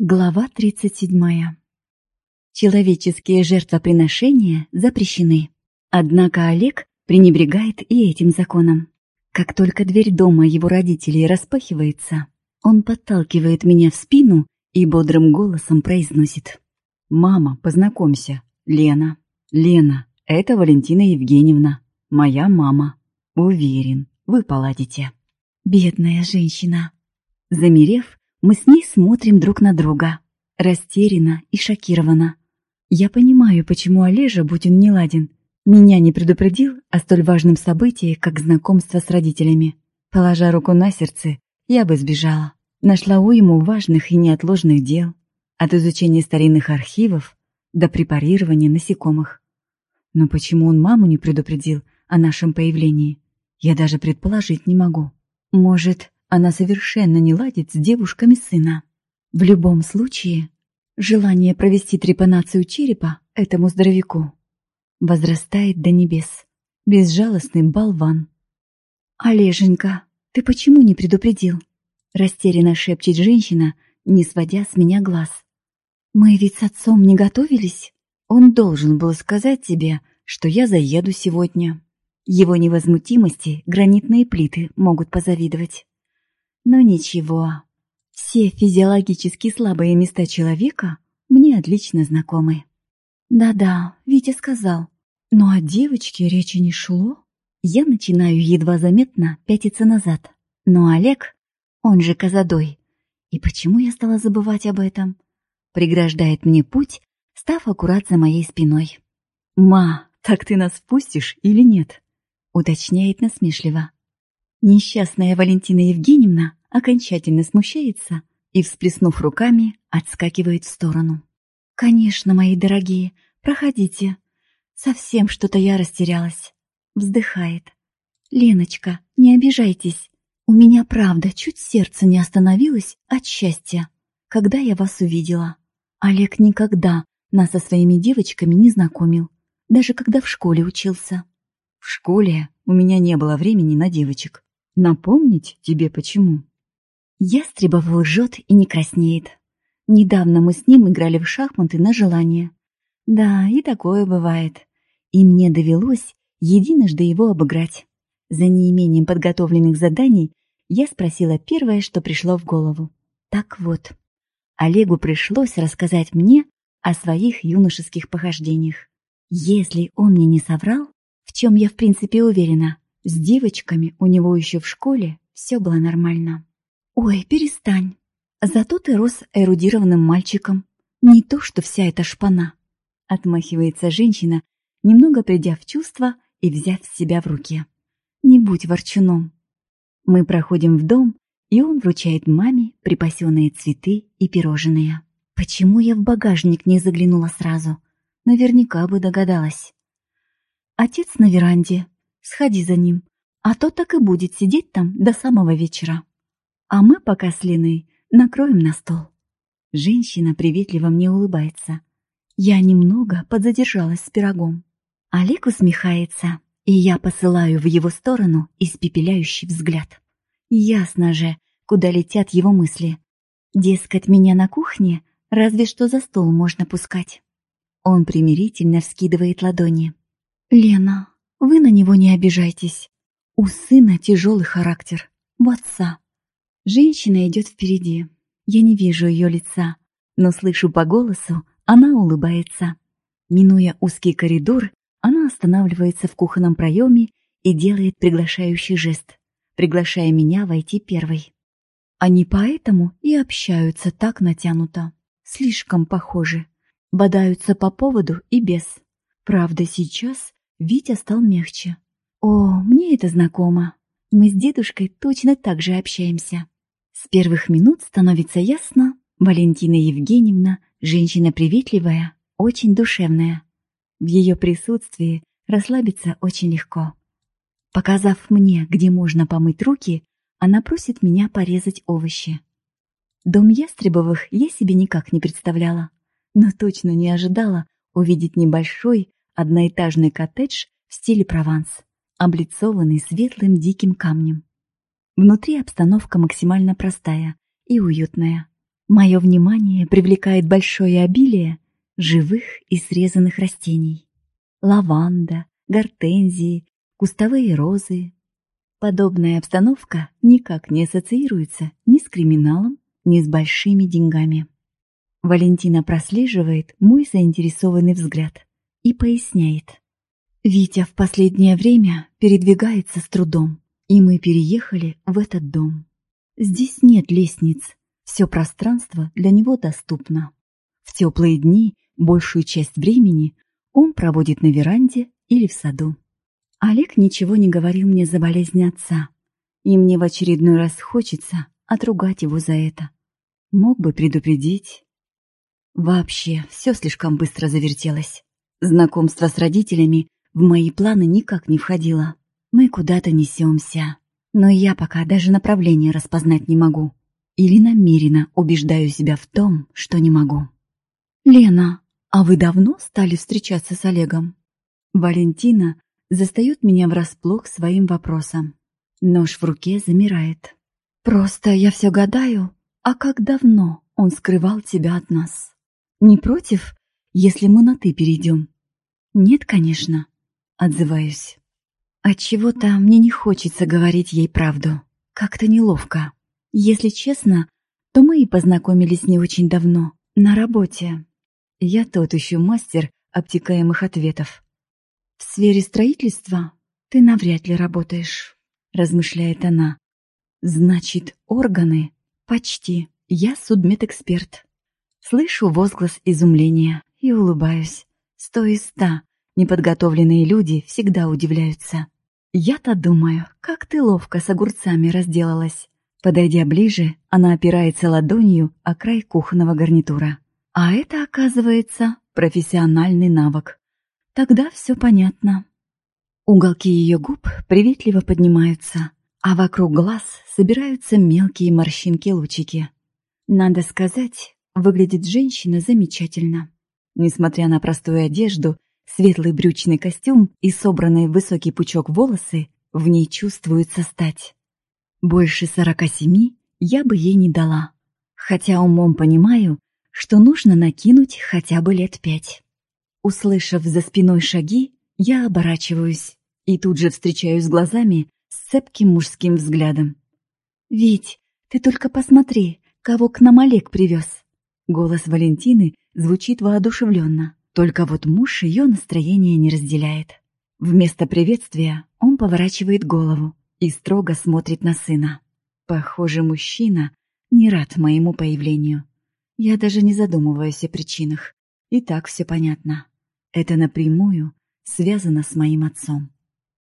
Глава 37. Человеческие жертвоприношения запрещены. Однако Олег пренебрегает и этим законом. Как только дверь дома его родителей распахивается, он подталкивает меня в спину и бодрым голосом произносит. «Мама, познакомься, Лена. Лена, это Валентина Евгеньевна, моя мама. Уверен, вы поладите». Бедная женщина. Замерев, мы с ней смотрим друг на друга, растерянно и шокированно. Я понимаю, почему Олежа, будь он неладен, меня не предупредил о столь важном событии, как знакомство с родителями. Положа руку на сердце, я бы сбежала. Нашла уйму важных и неотложных дел, от изучения старинных архивов до препарирования насекомых. Но почему он маму не предупредил о нашем появлении, я даже предположить не могу. Может, она совершенно не ладит с девушками сына. В любом случае, желание провести трепанацию черепа этому здоровяку возрастает до небес. Безжалостный болван. «Олеженька, ты почему не предупредил?» Растерянно шепчет женщина, не сводя с меня глаз. «Мы ведь с отцом не готовились. Он должен был сказать тебе, что я заеду сегодня». Его невозмутимости гранитные плиты могут позавидовать. Но ничего, все физиологически слабые места человека мне отлично знакомы. Да-да, Витя сказал. Но о девочке речи не шло. Я начинаю едва заметно пятиться назад. Но Олег, он же Казадой, и почему я стала забывать об этом, преграждает мне путь, став аккурат за моей спиной. «Ма, так ты нас впустишь или нет?» уточняет насмешливо. Несчастная Валентина Евгеньевна окончательно смущается и, всплеснув руками, отскакивает в сторону. «Конечно, мои дорогие, проходите. Совсем что-то я растерялась». Вздыхает. «Леночка, не обижайтесь. У меня, правда, чуть сердце не остановилось от счастья, когда я вас увидела. Олег никогда нас со своими девочками не знакомил, даже когда в школе учился». «В школе у меня не было времени на девочек. Напомнить тебе почему?» Ястребов лжет и не краснеет. Недавно мы с ним играли в шахматы на желание. Да, и такое бывает. И мне довелось единожды его обыграть. За неимением подготовленных заданий я спросила первое, что пришло в голову. Так вот, Олегу пришлось рассказать мне о своих юношеских похождениях. Если он мне не соврал, в чем я в принципе уверена, с девочками у него еще в школе все было нормально. «Ой, перестань. Зато ты рос эрудированным мальчиком. Не то, что вся эта шпана». Отмахивается женщина, немного придя в чувство и взяв себя в руки. «Не будь ворчуном». Мы проходим в дом, и он вручает маме припасенные цветы и пирожные. Почему я в багажник не заглянула сразу? Наверняка бы догадалась. Отец на веранде. Сходи за ним, а то так и будет сидеть там до самого вечера. А мы пока с Леной накроем на стол. Женщина приветливо мне улыбается. Я немного подзадержалась с пирогом. Олег усмехается, и я посылаю в его сторону испепеляющий взгляд. Ясно же, куда летят его мысли. Дескать, меня на кухне разве что за стол можно пускать. Он примирительно вскидывает ладони. «Лена, вы на него не обижайтесь. У сына тяжелый характер. У отца. Женщина идет впереди. Я не вижу ее лица, но слышу по голосу, она улыбается. Минуя узкий коридор, она останавливается в кухонном проеме и делает приглашающий жест, приглашая меня войти первой. Они поэтому и общаются так натянуто, слишком похожи, бодаются по поводу и без. Правда, сейчас Витя стал мягче. О, мне это знакомо. Мы с дедушкой точно так же общаемся. С первых минут становится ясно, Валентина Евгеньевна – женщина приветливая, очень душевная. В ее присутствии расслабиться очень легко. Показав мне, где можно помыть руки, она просит меня порезать овощи. Дом Ястребовых я себе никак не представляла, но точно не ожидала увидеть небольшой одноэтажный коттедж в стиле Прованс, облицованный светлым диким камнем. Внутри обстановка максимально простая и уютная. Мое внимание привлекает большое обилие живых и срезанных растений. Лаванда, гортензии, кустовые розы. Подобная обстановка никак не ассоциируется ни с криминалом, ни с большими деньгами. Валентина прослеживает мой заинтересованный взгляд и поясняет. Витя в последнее время передвигается с трудом, и мы переехали в этот дом. Здесь нет лестниц, все пространство для него доступно. В теплые дни большую часть времени он проводит на веранде или в саду. Олег ничего не говорил мне за болезнь отца, и мне в очередной раз хочется отругать его за это. Мог бы предупредить. Вообще, все слишком быстро завертелось. Знакомство с родителями в мои планы никак не входило. Мы куда-то несемся, но я пока даже направление распознать не могу или намеренно убеждаю себя в том, что не могу. «Лена, а вы давно стали встречаться с Олегом?» Валентина застает меня врасплох своим вопросом. Нож в руке замирает. «Просто я все гадаю, а как давно он скрывал тебя от нас? Не против, если мы на «ты» перейдем?» «Нет, конечно», — отзываюсь. Отчего-то мне не хочется говорить ей правду. Как-то неловко. Если честно, то мы и познакомились не очень давно, на работе. Я тот еще мастер обтекаемых ответов. В сфере строительства ты навряд ли работаешь, размышляет она. Значит, органы? Почти. Я судмедэксперт. Слышу возглас изумления и улыбаюсь. Сто из ста. Неподготовленные люди всегда удивляются. Я-то думаю, как ты ловко с огурцами разделалась. Подойдя ближе, она опирается ладонью о край кухонного гарнитура. А это, оказывается, профессиональный навык. Тогда все понятно. Уголки ее губ приветливо поднимаются, а вокруг глаз собираются мелкие морщинки-лучики. Надо сказать, выглядит женщина замечательно. Несмотря на простую одежду, светлый брючный костюм и собранный в высокий пучок волосы, в ней чувствуется стать. Больше сорока семи я бы ей не дала, хотя умом понимаю, что нужно накинуть хотя бы лет пять. Услышав за спиной шаги, я оборачиваюсь и тут же встречаюсь глазами с цепким мужским взглядом. «Вить, ты только посмотри, кого к нам Олег привез!» Голос Валентины звучит воодушевленно, только вот муж ее настроение не разделяет. Вместо приветствия он поворачивает голову и строго смотрит на сына. Похоже, мужчина не рад моему появлению. Я даже не задумываюсь о причинах. И так все понятно. Это напрямую связано с моим отцом.